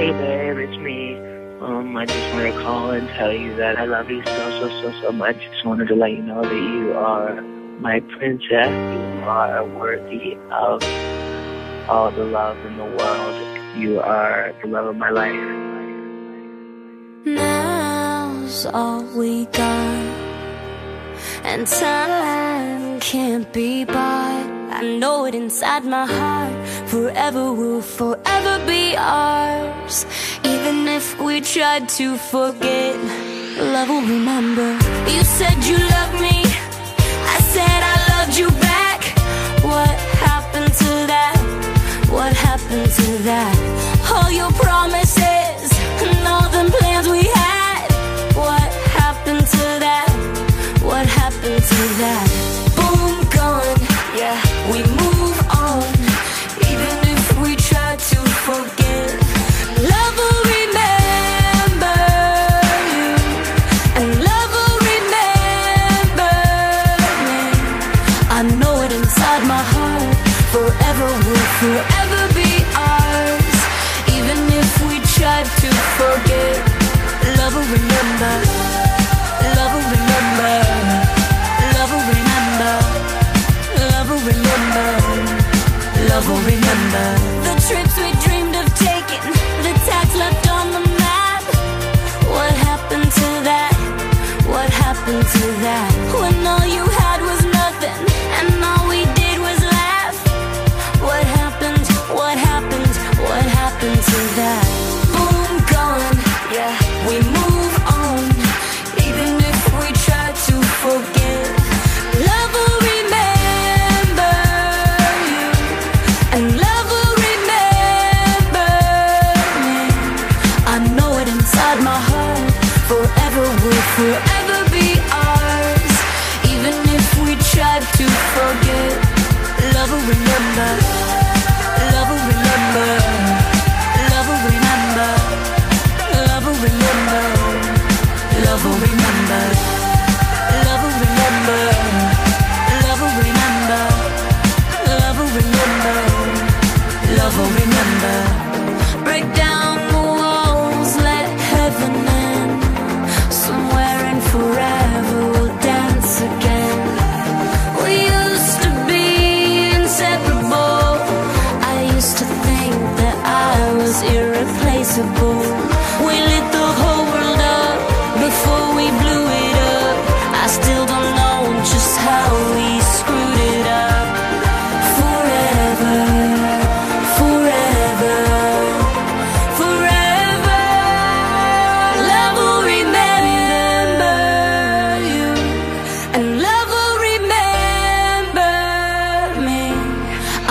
Hey babe, it's me. Um, I just want to call and tell you that I love you so, so, so, so much. Just wanted to let you know that you are my princess. You are worthy of all the love in the world. You are the love of my life. Now's all we got, and time can't be bought. I know it inside my heart. Forever will forever be ours. Even if we tried to forget, love will remember. You said you loved me. I said I loved you back. What happened to that? What happened to that? Forever will forever be ours. Even if we tried to Will remember. The trips we dreamed of taking, the tags left on the map. What happened to that? What happened to that? When all you had was nothing, and all we did was laugh. What happened? What happened? What happened to that? moment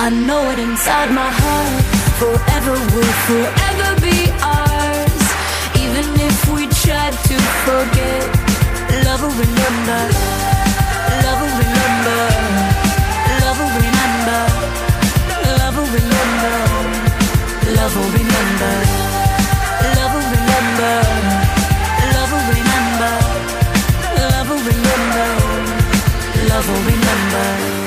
I know it inside my heart. Forever will forever be ours. Even if we tried to forget. Love will remember. Love will remember. Love will remember. Love will remember. Love will remember. Love will remember. Love will remember. Love will remember. Love will remember.